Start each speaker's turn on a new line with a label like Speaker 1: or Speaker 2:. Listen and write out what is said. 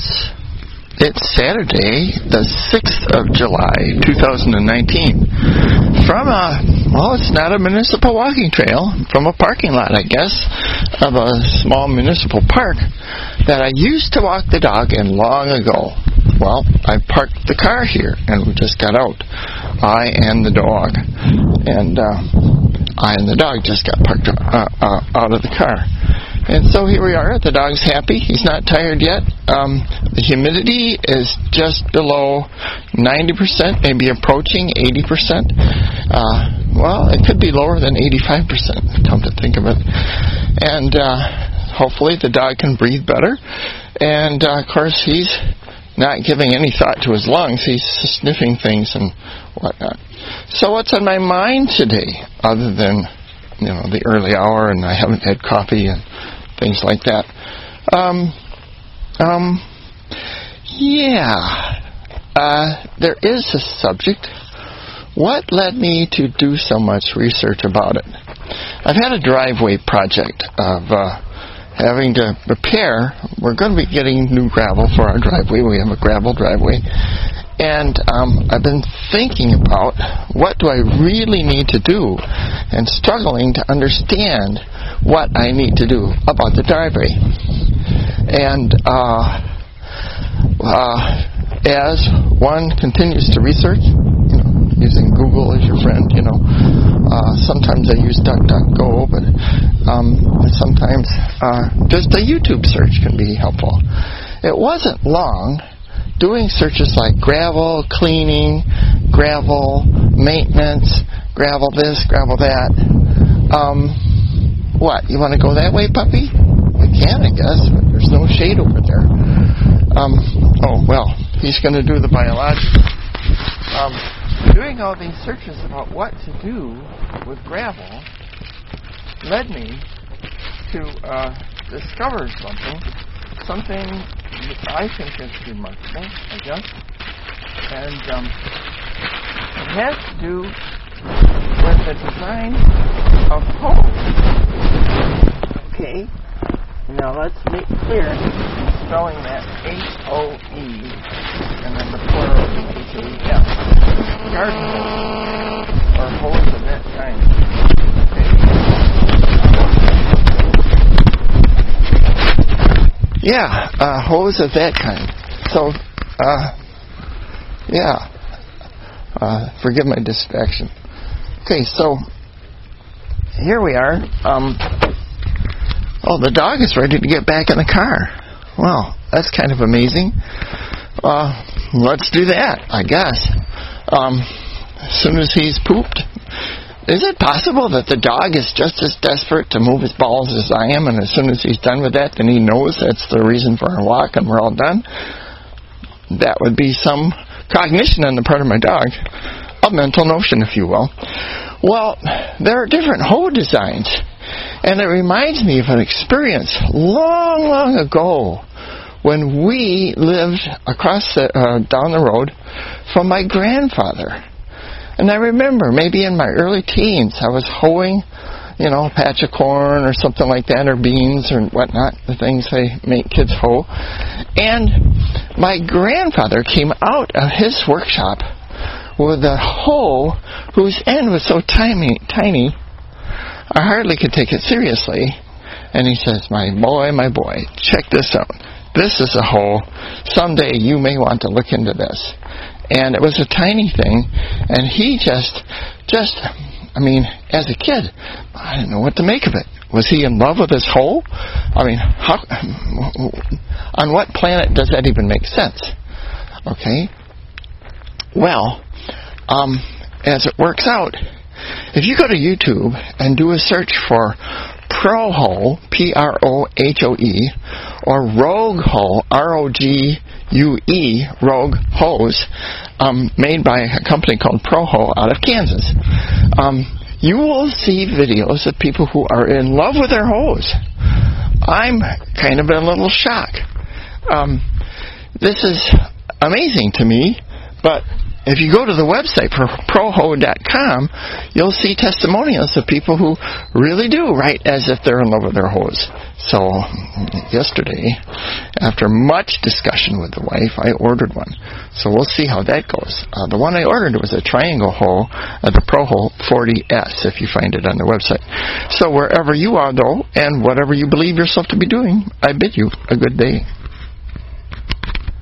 Speaker 1: It's it's Saturday, the 6th of July, 2019. From a, well, it's not a municipal walking trail, from a parking lot, I guess, of a small municipal park that I used to walk the dog in long ago. Well, I parked the car here and we just got out. I and the dog. And, uh, I and the dog just got parked uh, uh, out of the car. And so here we are. The dog's happy. He's not tired yet. Um, the humidity is just below 90%, maybe approaching 80%. Uh, well, it could be lower than 85%, come to think of it. And uh, hopefully the dog can breathe better. And uh, of course, he's not giving any thought to his lungs. He's sniffing things and whatnot. So, what's on my mind today, other than you know the early hour and I haven't had coffee and things like that. Um, um, yeah, uh, there is a subject. What led me to do so much research about it? I've had a driveway project of uh, having to repair. We're going to be getting new gravel for our driveway. We have a gravel driveway, and um, I've been thinking about what do I really need to do and struggling to understand what I need to do about the driveway. And uh, uh, as one continues to research, you know, using Google as your friend, you know, uh, sometimes I use DuckDuckGo, but um, sometimes uh, just a YouTube search can be helpful. It wasn't long doing searches like gravel cleaning, gravel maintenance, gravel this, gravel that. Um, what, you want to go that way, puppy? We can, I guess, but there's no shade over there. Um, oh, well, he's going to do the biological. Um, doing all these searches about what to do with gravel led me to uh, discover something, something I think it's remarkable, I guess. And um, it has to do with the design of homes. Okay. Now let's make clear spelling that H-O-E and then the plural H-A-S. Garden hose or hose of that kind. Yeah, uh, hose of that kind. So, uh, yeah. Uh, forgive my distraction. Okay, so here we are. Um, oh, the dog is ready to get back in the car. Well, that's kind of amazing. Uh, let's do that, I guess. Um, as soon as he's pooped, is it possible that the dog is just as desperate to move his balls as I am, and as soon as he's done with that, then he knows that's the reason for our walk and we're all done? That would be some cognition on the part of my dog. A mental notion, if you will. Well, there are different hoe designs, and it reminds me of an experience long, long ago when we lived across the, uh, down the road from my grandfather. And I remember maybe in my early teens, I was hoeing, you know, a patch of corn or something like that, or beans or whatnot, the things they make kids hoe. And my grandfather came out of his workshop with a hoe whose end was so tiny, tiny, I hardly could take it seriously. And he says, My boy, my boy, check this out. This is a hoe. Someday you may want to look into this and it was a tiny thing, and he just, just, I mean, as a kid, I didn't know what to make of it. Was he in love with his hole? I mean, how, on what planet does that even make sense? Okay. Well, um, as it works out, if you go to YouTube and do a search for Prohoe, P R O H O E, or Rogue Hoe, R O G U E, Rogue hoes um, made by a company called Prohoe out of Kansas. Um, you will see videos of people who are in love with their hoes. I'm kind of in a little shock. Um, this is amazing to me, but if you go to the website for prohoe.com, you'll see testimonials of people who really do write as if they're in love with their hoes. So, yesterday, after much discussion with the wife, I ordered one. So we'll see how that goes. Uh, the one I ordered was a triangle hoe, uh, the ProHoe 40S, if you find it on the website. So wherever you are, though, and whatever you believe yourself to be doing, I bid you a good day.